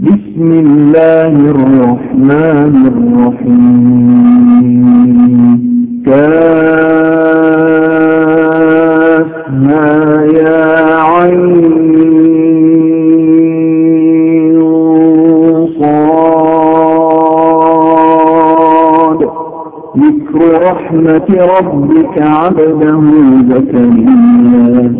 بسم الله الرحمن الرحيم. كافها يا عين صاد. ذكر رحمة ربك عبده زكريا.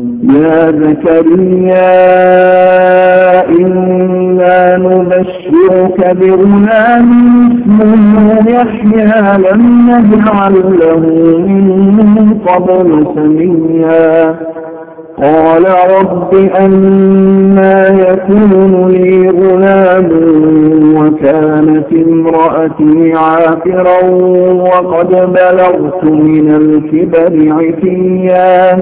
يا زكريا إنا نبشرك بغلام اسمه يحيى لم نجعل له من قبل سميا. قال رب أنا يكون لي غلام وكانت امرأتي عاقرا وقد بلغت من الكبر عتيا.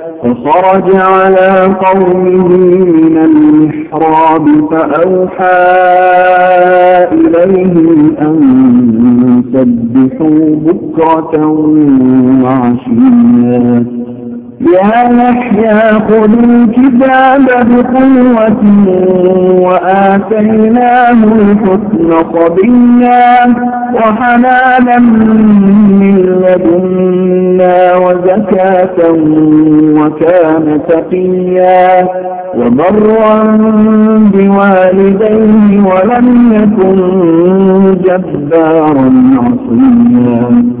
فخرج على قومه من المحراب فأوحى إليهم أن سبحوا بكرة وعشيا. يا يحيى خذ الكتاب بقوة وآتيناه الحكم صبيا وحنانا من لدنا وزكاة وكان تقيا وبرا بوالديه ولم يكن جبارا عصيا.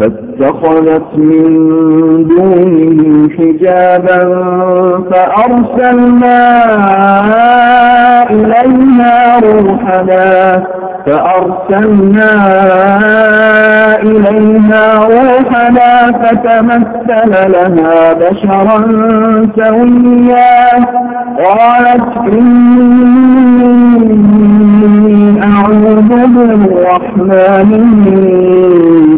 فاتخذت من دونهم حجابا فأرسلنا إليها روحنا فأرسلنا إليها روحنا فتمثل لها بشرا سويا. قالت إني أعوذ بالرحمن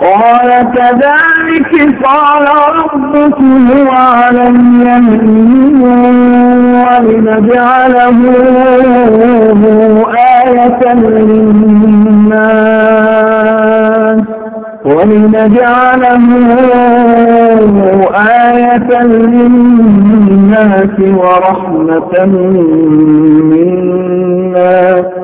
قال كذلك قال ربك هو علي مهين ولنجعله آية للناس. ولنجعله آية للناس ورحمة منا.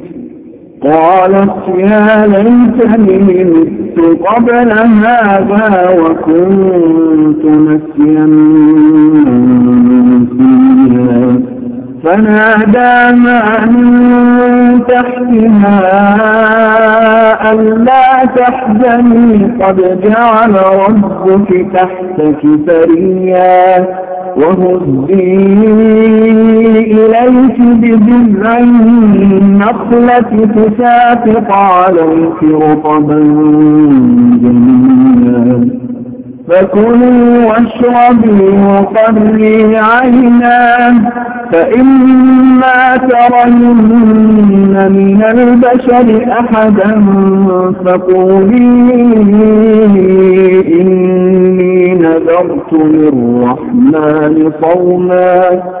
قالت يا ليتني مت قبل هذا وكنت نسيا فيها فناداها من تحتها ألا تحزني قد جعل ربك تحتك فريا. وهزي إليك بجذع النخلة تساقط عليك رطبا جميلا. فكلي واشربي وقري عينا فإما ترين من البشر أحدا فقولي إني نذرت للرحمن صوما.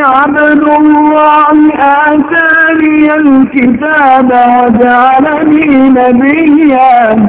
عبد الله آتاني الكتاب وجعلني نبيا.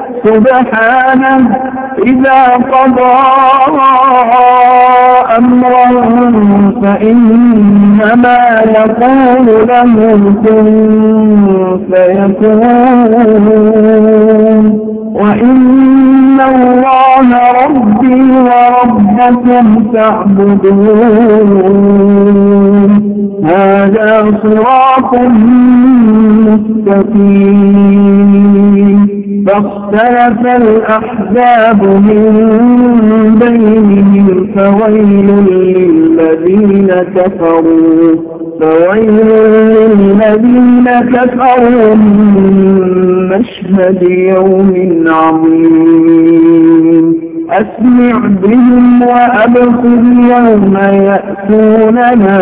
سبحانه إذا قضى أمرا فإنما يقول له كن فيكون. وإن الله ربي وربكم تعبدون. هذا صراط مستقيم. فاختلف الأحزاب من بينهم فويل للذين كفروا فويل للذين كفروا من مشهد يوم عظيم. أسمع بهم وأبصر يوم يأتوننا.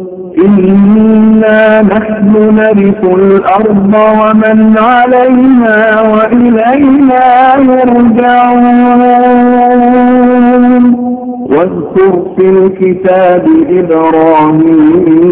إنا نحن نرث الأرض ومن عليها وإلينا يرجعون واذكر في الكتاب إبراهيم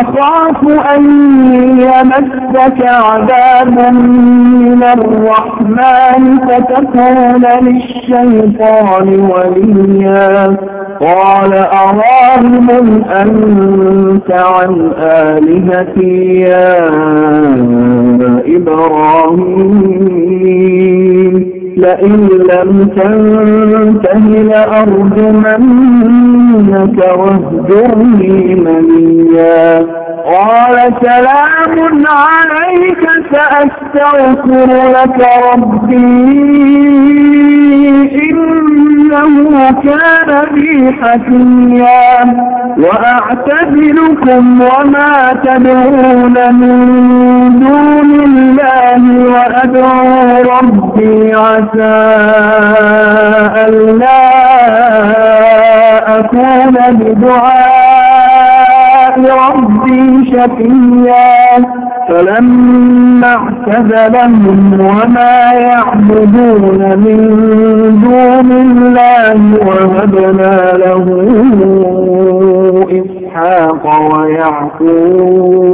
أخاف أن يمسك عذاب من الرحمن فتكون للشيطان وليا. قال أراهم أنت عن آلهتي يا إبراهيم؟ لئن لم تنته لأرجمنك واهجرني منيا قال سلام عليك سأستغفر لك ربي. إنه كان بي حكيا وأعتزلكم وما تدعون من دون الله وأدعو ربي عسى ألا أكون بدعاء ربي شقيا. فلما اعتزلهم وما يعبدون من دون الله وهبنا له إسحاق ويعقوب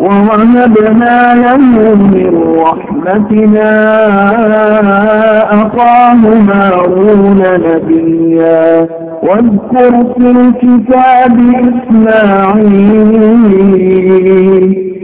ووهبنا له من رحمتنا أخاه هارون نبيا. واذكر في الكتاب إسماعيل.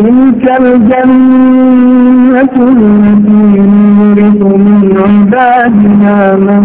تلك الجنة التي نورث من عبادنا من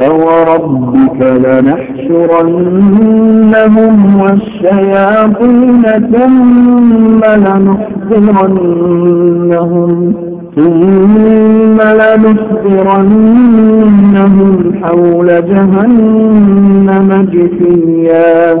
فوربك لنحشرنهم والشياطين ثم لنحضرنهم ثم لنحضرنهم حول جهنم جثيا.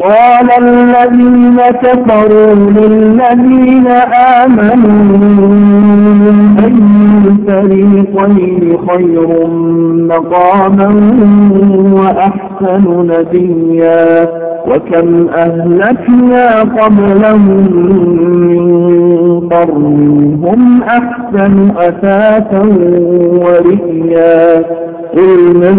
قال الذين كفروا للذين آمنوا أي الفريقين خير مقاما وأحسن نديا وكم أهلكنا قبلهم من قرن هم أحسن أثاثا ورئيا قل من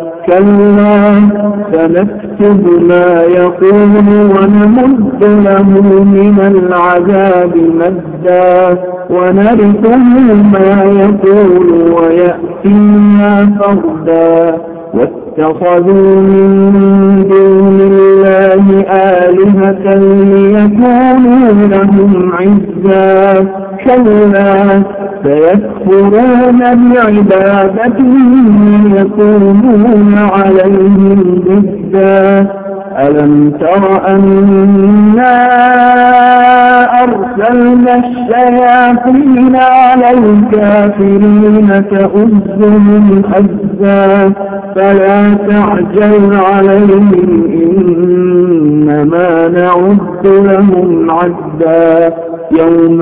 كلا سنكتب ما يقول ونمد له من العذاب مدا ونرثه ما يقول ويأتينا فردا واتخذوا من دون الله آلهة ليكونوا لهم عزا. كلا سيكفرون بعبادتهم يكونون عليهم ضدا. ألم تر أنا أرسلنا الشياطين على الكافرين تؤزهم أزا فلا تعجل عليهم إنما نعد لهم عدا. يوم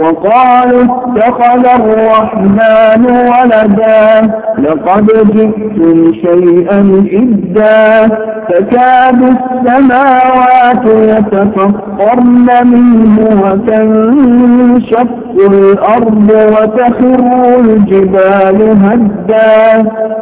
وقالوا اتخذ الرحمن ولدا لقد جئتم شيئا إدا تكاد السماوات يتفطرن منه وتنشق الأرض وتخر الجبال هدا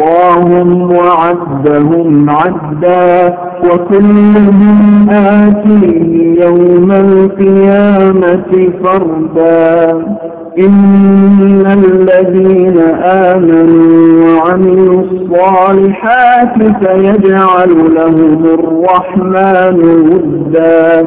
أحصاهم وعدهم عدا وكلهم آتيه يوم القيامة فردا إن الذين آمنوا وعملوا الصالحات سيجعل لهم الرحمن ودا